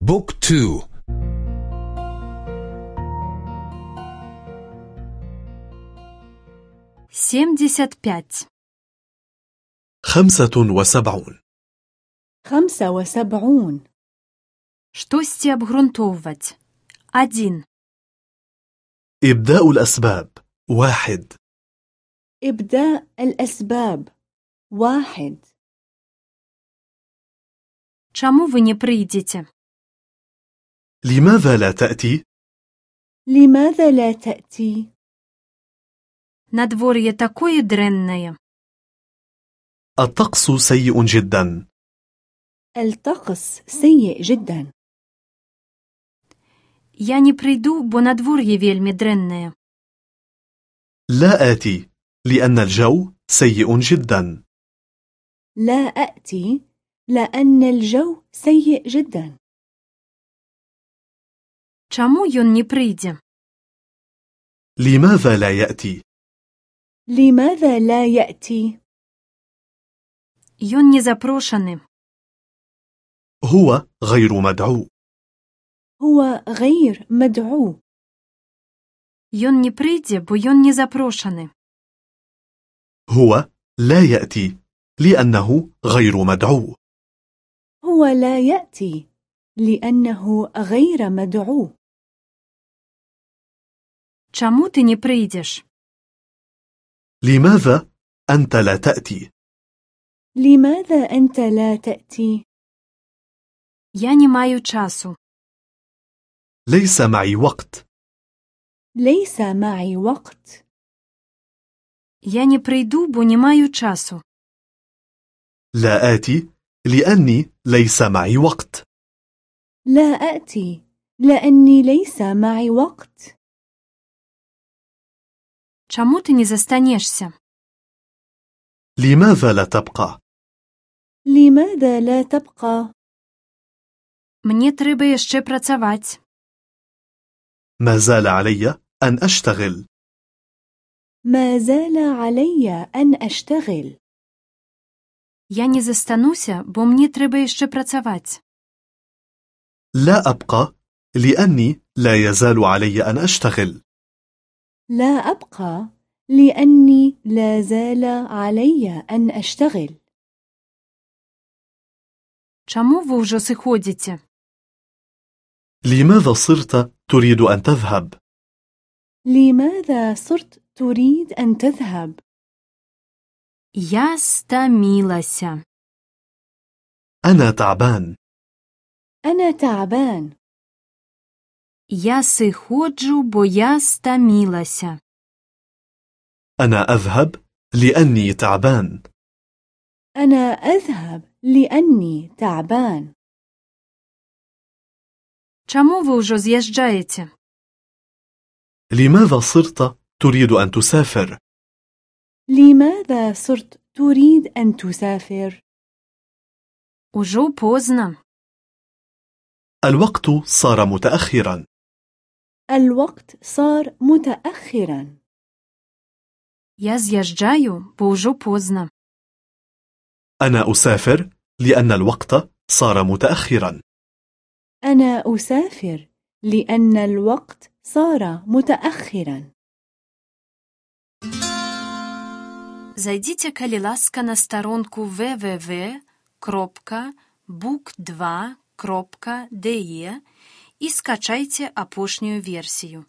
بوك تو семьдесят пять خمسة وسبعون خمسة وسبعون Штосьці абгрунтоўваць. Адзін. إبداء الأسباب واحد إبداء الأسباب واحد Чаму вы не прыйдзеце? لماذا لا تأتي؟ لماذا لا تأتي؟ Надвор'е такое дрэннае. الطقس سيء جدا الطقس سيء جدا Я не прыйду, бо надвор'е вельмі дрэннае. لا آتي لأن الجو سيء جدا لا أأتي لأن الجو سيء جدا Чаму ён не прыйдзе? لماذا لا يأتي؟ لماذا لا يأتي؟ Ён не запрошаны. هو غير مدعو هو غير مدعو Ён не прыйдзе, бо ён не запрошаны. هو لا يأتي لأنه غير مدعو هو لا يأتي لأنه غير مدعو Чаму ты не прыйдзеш? لماذا أنت لا تأتي؟ لماذا أنت لا تأتي؟ Я не маю часу. ليس معي وقت ليس معي وقت Я не прыйду, бо не маю часу. لا آتي لأني ليس معي وقت لا أأتي لأني ليس معي وقت Чаму ты не застанешся? لماذا لا تبقى؟ لماذا لا تبقى؟ Мне трэба яшчэ працаваць. ما زال علي أن أشتغل ما زال علي أن أشتغل Я не застануся, бо мне трэба яшчэ працаваць. لا أبقى لأني لا يزال علي أن أشتغل لا أبقى لأني لا زال علي أن أشتغل Чаму вы ўжо сыходзіце? لماذا صرت تريد أن تذهب؟ لماذا صرت تريد أن تذهب؟ Я стамілася. أنا تعبان أنا تعبان Я сыходжу, бо я стамілася. أنا أذهب لأني تعبان أنا أذهب لأني تعبان Чаму вы ўжо з'язджаеце? لماذا صرت تريد أن تسافر؟ لماذا صرت تريد أن تسافر؟ Ужо позна. الوقت صار متأخرا الوقت صار متأخرا Я з'язджаю, бо ўжо позна. أنا أسافر لأن الوقت صار متأخرا أنا أسافر لأن الوقت صار متأخرا Зайдзіце, калі ласка, на старонку www.book2.de і скачайце апошнюю версію.